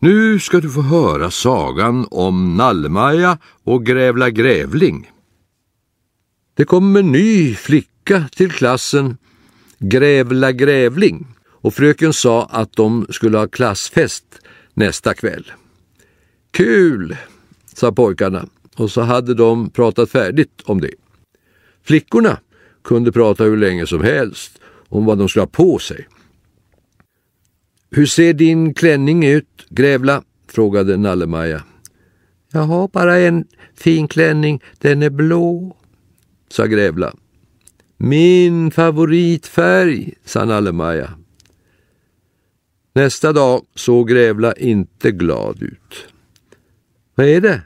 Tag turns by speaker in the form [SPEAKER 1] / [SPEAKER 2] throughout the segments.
[SPEAKER 1] Nu ska du få höra sagan om Nallemaja och Grävla Grävling. Det kom en ny flicka till klassen, Grävla Grävling, och fröken sa att de skulle ha klassfest nästa kväll. Kul, sa pojkarna och så hade de pratat färdigt om det. Flickorna kunde prata hur länge som helst om vad de skulle ha på sig. Hur ser din klänning ut, Grävla? frågade Nallemaja. Jag har bara en fin klänning, den är blå, sa Grävla. Min favoritfärg, sa Nallemaja. Nästa dag såg Grävla inte glad ut. Vad är det?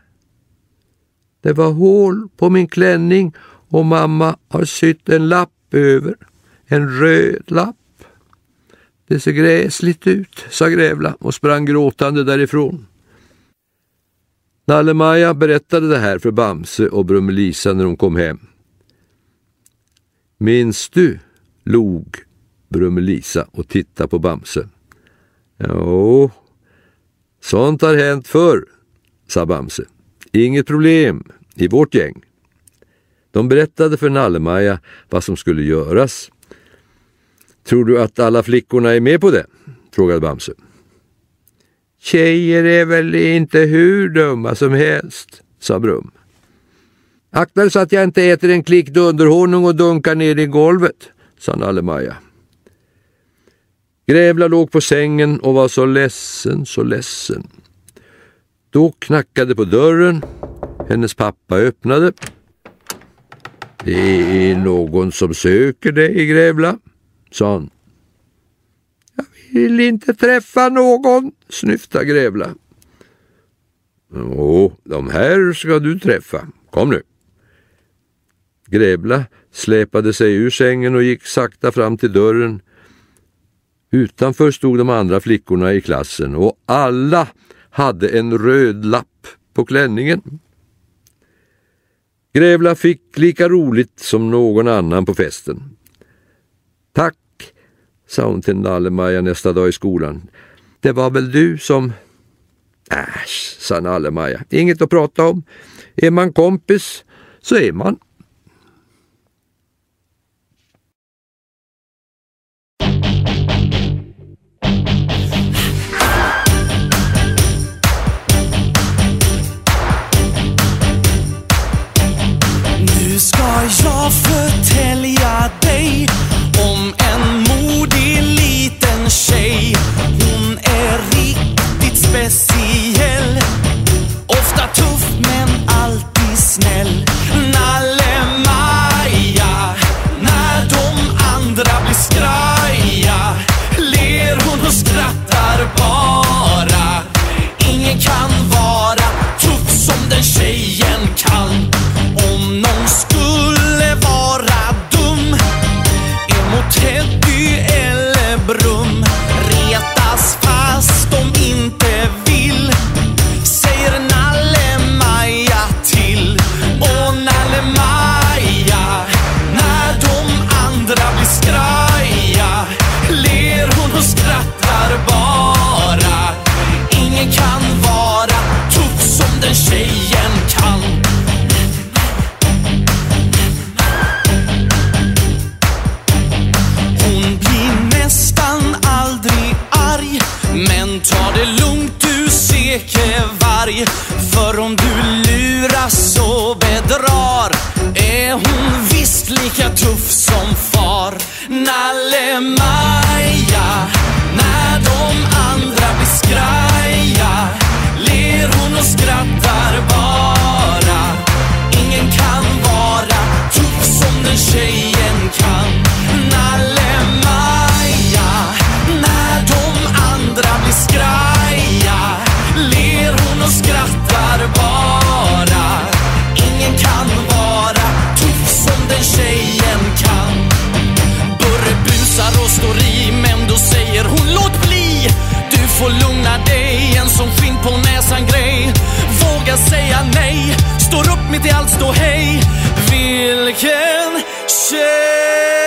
[SPEAKER 1] Det var hål på min klänning och mamma har sytt en lapp över. En röd lapp. Det ser gräsligt ut, sa Grävla och sprang gråtande därifrån. Nalle-Maja berättade det här för Bamse och Brummelisa när de kom hem. Minns du? log Brummelisa och tittade på Bamse. Jo, sånt har hänt förr, sa Bamse. Inget problem i vårt gäng. De berättade för Nalle-Maja vad som skulle göras. Tror du att alla flickorna är med på det? frågade Bamse. Tjejer är väl inte hur dumma som helst, sa Brum. Akta dig så att jag inte äter en klick dunderhonung och dunkar ner i golvet, sa Nalle-Maja. Grävla låg på sängen och var så ledsen, så ledsen. Då knackade på dörren. Hennes pappa öppnade. Det är någon som söker dig, Grävla, sa han. Jag vill inte träffa någon, snyftade Grävla. Jo, de här ska du träffa. Kom nu. Grävla släpade sig ur sängen och gick sakta fram till dörren. Utanför stod de andra flickorna i klassen och alla hade en röd lapp på klänningen. Grävla fick lika roligt som någon annan på festen. Tack, sa hon till Nalle-Maja nästa dag i skolan. Det var väl du som... Äsch, sa Nalle-Maja. Inget att prata om. Är man kompis så är man.
[SPEAKER 2] Nu ska jag för lika tuff får lugna dig, en som skinn på näsan grej. Våga säga nej, står upp mitt i allt stå hej. Vilken tjej.